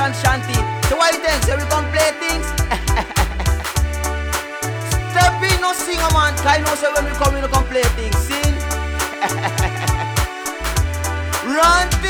and shanty. So why you think? So we come play things? Step in, no sing man. Cause know say when we come, we no come play things. Sing. Run things.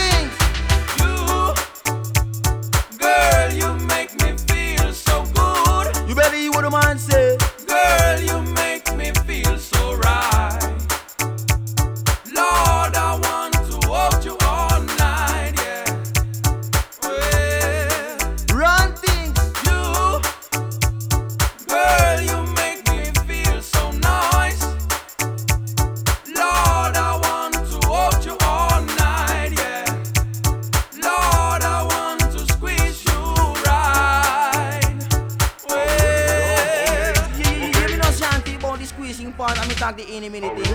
The squeezing part and me talk the any minute thing.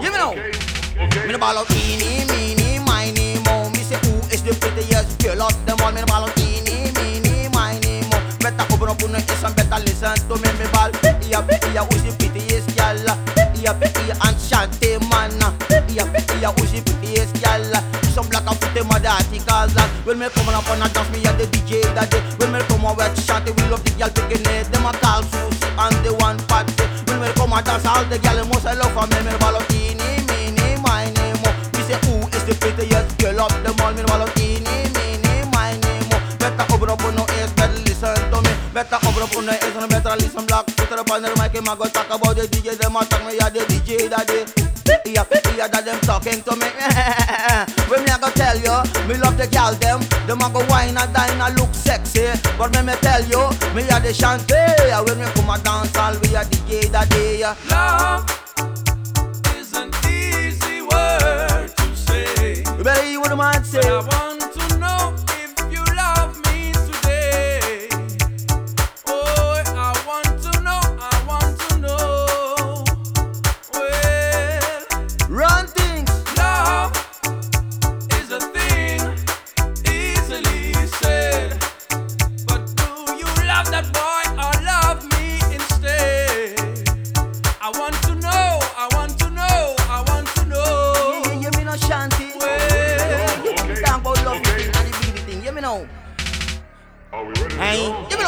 You me know. Me no ball out eeny, meeny, miny, mo. Me say who is the prettiest girl of them all? Me no ball out eeny, meeny, miny, mo. Better open up your ears and better listen to me. Me ball. Yeah, yeah, who's the prettiest girl? Yeah, yeah, and shanty man. Yeah, yeah, who's the prettiest girl? Some black and pretty mother articles when me come up and dance me at the DJ that day. When me come and wet shanty, we love the girl picking it. Them a call Susie and the one party. Come all the girl must love for me. Me ball out eeny, meeny, miny. Oh. Me say who is the prettiest girl of them all? Me no ball out eeny, meeny. Better open up on no ears, better listen to me. Better open up on no ears and better listen black. Put it up on the mic, and I go talk about the DJ. Them a talk me at the DJ that day. Yeah, yeah, that them talking to me. when me I go tell you, me love the gal them. Them a go wine and dine and look sexy. But let me tell you, me a the shanty. When me come a dance, all we a DJ that day. love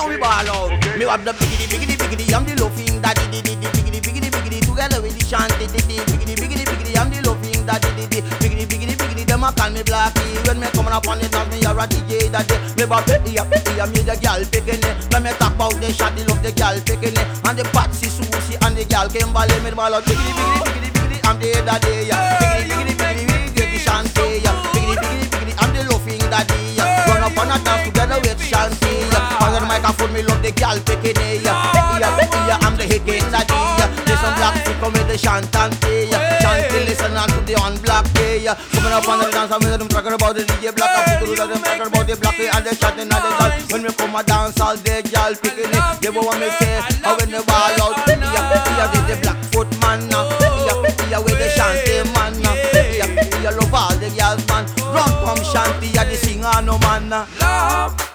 You me ball out. Okay. Me have the biggity biggity biggity. I'm the loving daddy di di di biggity biggity biggity. Together with the shanty di di biggity biggity biggity. I'm the loving daddy di di biggity biggity biggity. Them a call me Blackie when me coming up on the dance. Me a a DJ that day. Me about petty a petty. I me the girl picking it. When me talk about the shot, the love the girl picking it. And the Patsy Susie and the girl Kimberly. Me ball out biggity biggity biggity biggity. I'm the daddy. Yeah. The microphone, me love the girl picking it. Yeah. Yeah, yeah, I'm the hitting daddy. Yeah. Listen black foot come with the shanty. Yeah. Shanty listen on to the on black day. Yeah. Coming up on the dance, I'm with them talking about the DJ black. I'm to them talking about the black and the chanting and the dance. When we come a dance, all the girl picking it. They want me say, how when the ball out. Yeah, yeah, with the black foot man. now. Yeah, yeah, with the shanty eh, man. now. Yeah, yeah, love all the girls man. Run from shanty, yeah, the singer no man. now. love